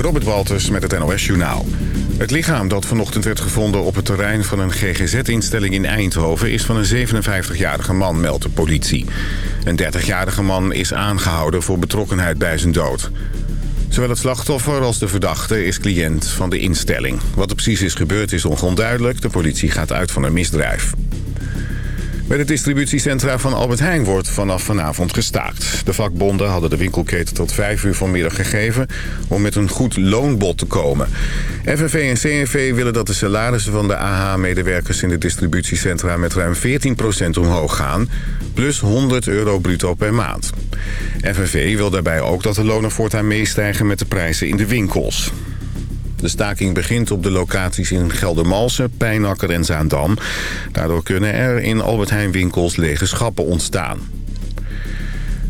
Robert Walters met het NOS Journaal. Het lichaam dat vanochtend werd gevonden op het terrein van een GGZ-instelling in Eindhoven... is van een 57-jarige man, meldt de politie. Een 30-jarige man is aangehouden voor betrokkenheid bij zijn dood. Zowel het slachtoffer als de verdachte is cliënt van de instelling. Wat er precies is gebeurd is onduidelijk. De politie gaat uit van een misdrijf. Bij de distributiecentra van Albert Heijn wordt vanaf vanavond gestaakt. De vakbonden hadden de winkelketen tot 5 uur vanmiddag gegeven... om met een goed loonbod te komen. FNV en CNV willen dat de salarissen van de AH-medewerkers... in de distributiecentra met ruim 14% omhoog gaan... plus 100 euro bruto per maand. FNV wil daarbij ook dat de lonen voortaan meestijgen met de prijzen in de winkels. De staking begint op de locaties in Geldermalsen, Pijnakker en Zaandam. Daardoor kunnen er in Albert Heijn winkels lege schappen ontstaan.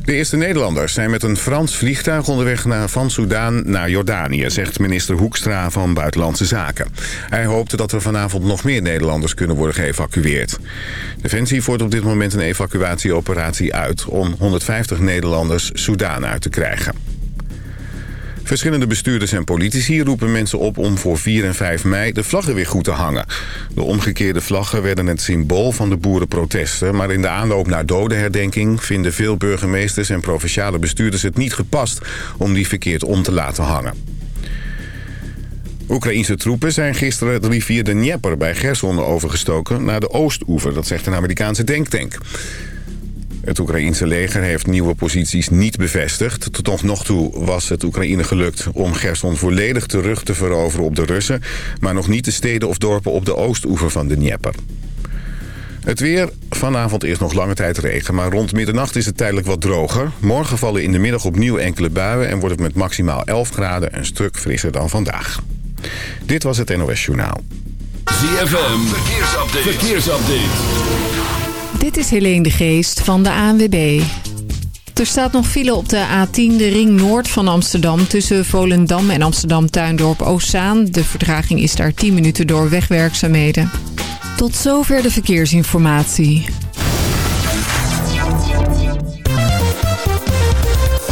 De eerste Nederlanders zijn met een Frans vliegtuig onderweg naar, van Soudaan naar Jordanië, zegt minister Hoekstra van Buitenlandse Zaken. Hij hoopte dat er vanavond nog meer Nederlanders kunnen worden geëvacueerd. Defensie voert op dit moment een evacuatieoperatie uit om 150 Nederlanders Soudaan uit te krijgen. Verschillende bestuurders en politici roepen mensen op om voor 4 en 5 mei de vlaggen weer goed te hangen. De omgekeerde vlaggen werden het symbool van de boerenprotesten... maar in de aanloop naar dodenherdenking vinden veel burgemeesters en provinciale bestuurders het niet gepast om die verkeerd om te laten hangen. Oekraïnse troepen zijn gisteren de rivier de Dnieper bij Gerson overgestoken naar de oostoever, dat zegt een Amerikaanse denktank. Het Oekraïense leger heeft nieuwe posities niet bevestigd. Tot nog toe was het Oekraïne gelukt om Gerson volledig terug te veroveren op de Russen... maar nog niet de steden of dorpen op de oostoever van de Dnieper. Het weer. Vanavond is nog lange tijd regen, maar rond middernacht is het tijdelijk wat droger. Morgen vallen in de middag opnieuw enkele buien en wordt het met maximaal 11 graden een stuk frisser dan vandaag. Dit was het NOS Journaal. ZFM. Verkeersupdate. Verkeersupdate. Dit is Helene de Geest van de ANWB. Er staat nog file op de A10, de ring noord van Amsterdam... tussen Volendam en Amsterdam-Tuindorp Oostzaan. De vertraging is daar 10 minuten door wegwerkzaamheden. Tot zover de verkeersinformatie.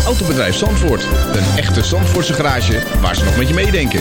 Autobedrijf Zandvoort. Een echte Zandvoortse garage waar ze nog met je meedenken.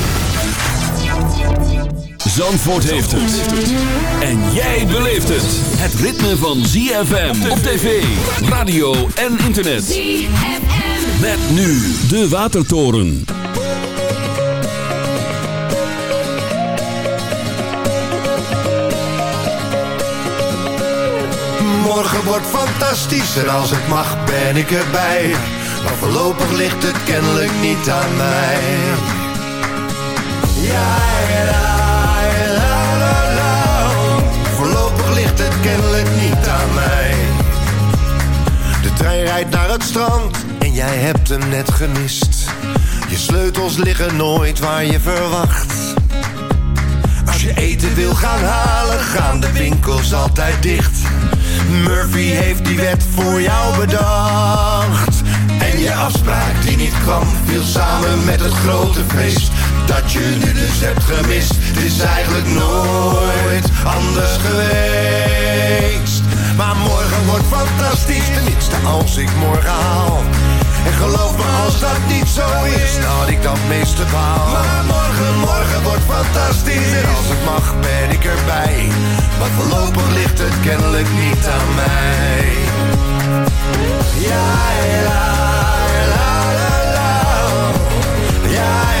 Zandvoort heeft het. En jij beleeft het. Het ritme van ZFM op tv, radio en internet. ZFM. Met nu de Watertoren. Morgen wordt fantastisch en als het mag ben ik erbij. Maar voorlopig ligt het kennelijk niet aan mij. Ja, la, kennelijk niet aan mij. De trein rijdt naar het strand en jij hebt hem net gemist. Je sleutels liggen nooit waar je verwacht. Als je eten wil gaan halen, gaan de winkels altijd dicht. Murphy heeft die wet voor jou bedacht. En je afspraak die niet kwam, viel samen met het grote feest. Dat je nu dus hebt gemist, het is eigenlijk nooit anders geweest. Maar morgen wordt fantastisch, tenminste als ik morgen haal. En geloof me als dat niet zo is, had ik dat meeste baal. Maar morgen, morgen wordt fantastisch en als het mag ben ik erbij. Maar voorlopig ligt het kennelijk niet aan mij. Ja, la, la, la, la. Ja,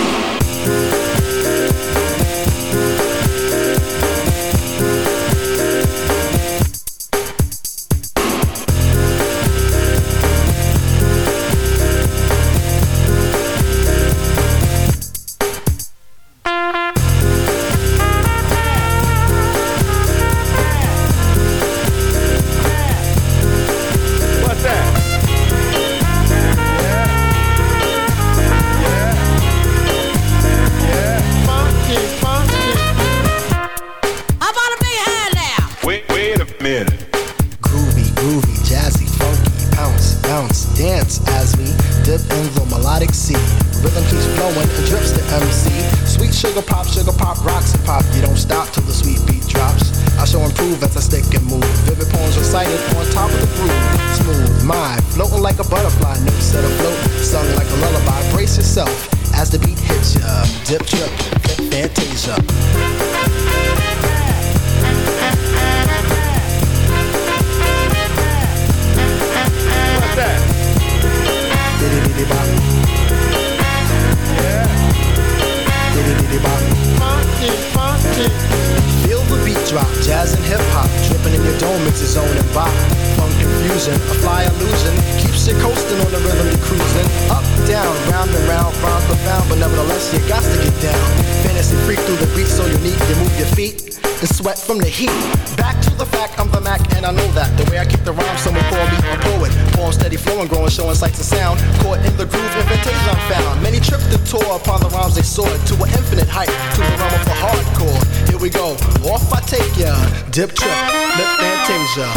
Steady flowing, growing, showing sights and sound. Caught in the groove, invitation I'm found. Many tripped and tore upon the rhymes they soared to an infinite height, to the realm of the hardcore. Here we go, off I take ya. Dip trip, lip fantasia.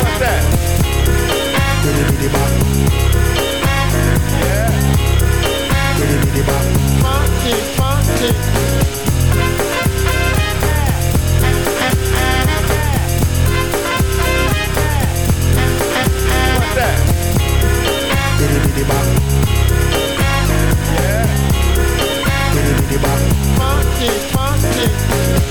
What's that?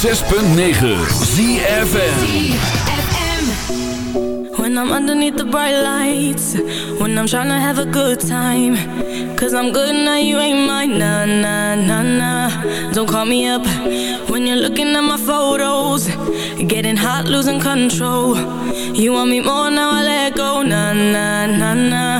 106.9 ZFM When I'm underneath the bright lights When I'm trying to have a good time Cause I'm good now, you ain't mine. Nah, nah, nah, nah. Don't call me up When you're looking at my photos. Getting hot, losing control. You want me more, now I let go. Nah, nah, nah, nah.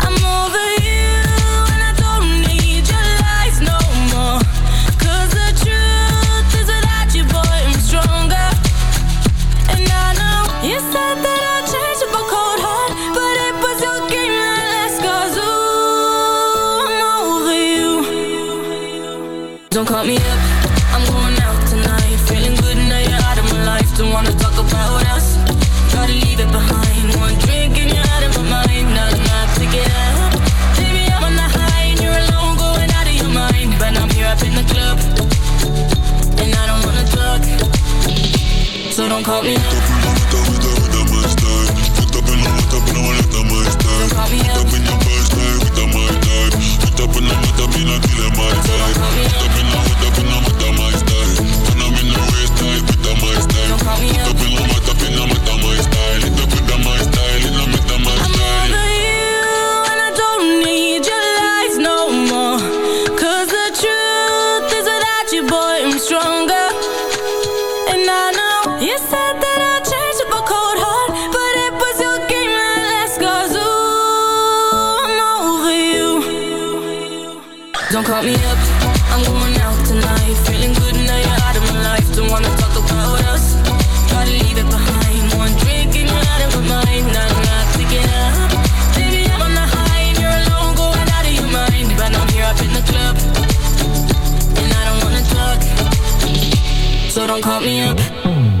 don't call me. so don't call me up.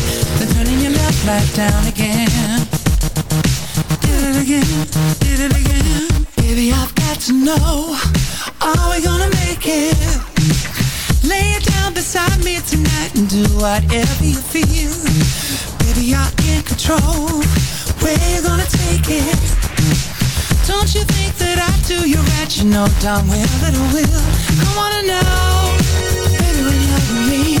turning your left light down again. Did it again, did it again. Baby, I've got to know, are we gonna make it? Lay it down beside me tonight and do whatever you feel. Baby, you're in control. Where you gonna take it? Don't you think that I do you right? You know darn well that I will. I wanna know, baby, when you're me,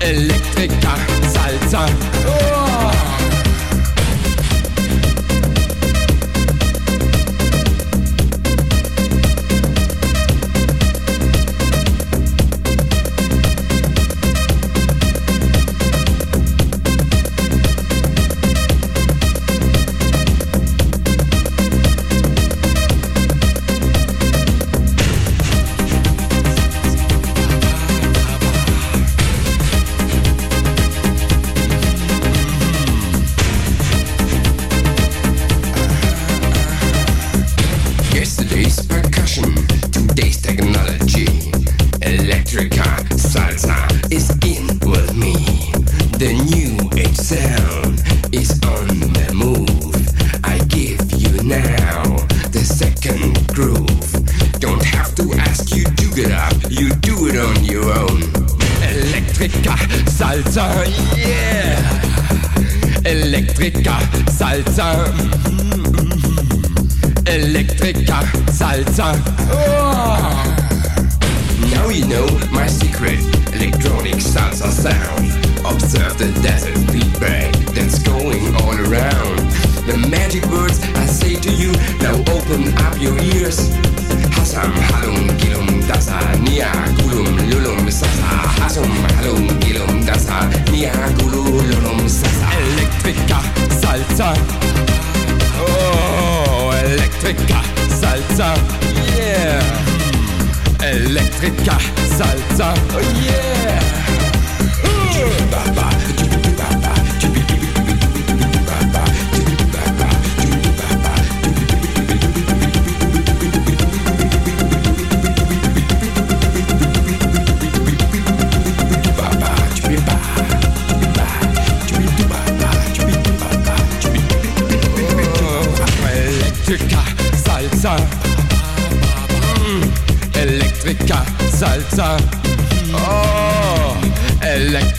Electrica salsa.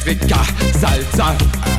Elektrika Salsa.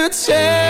to tell.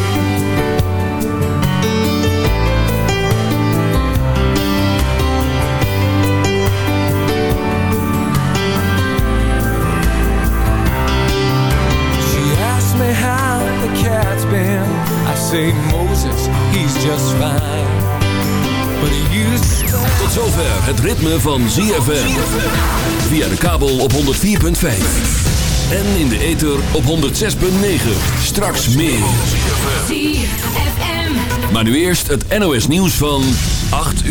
cat's been I say Moses, he's just fine But he used to Tot zover het ritme van ZFM. Via de kabel op 104.5. En in de ether op 106.9. Straks meer. ZFM. Maar nu eerst het NOS nieuws van 8 uur.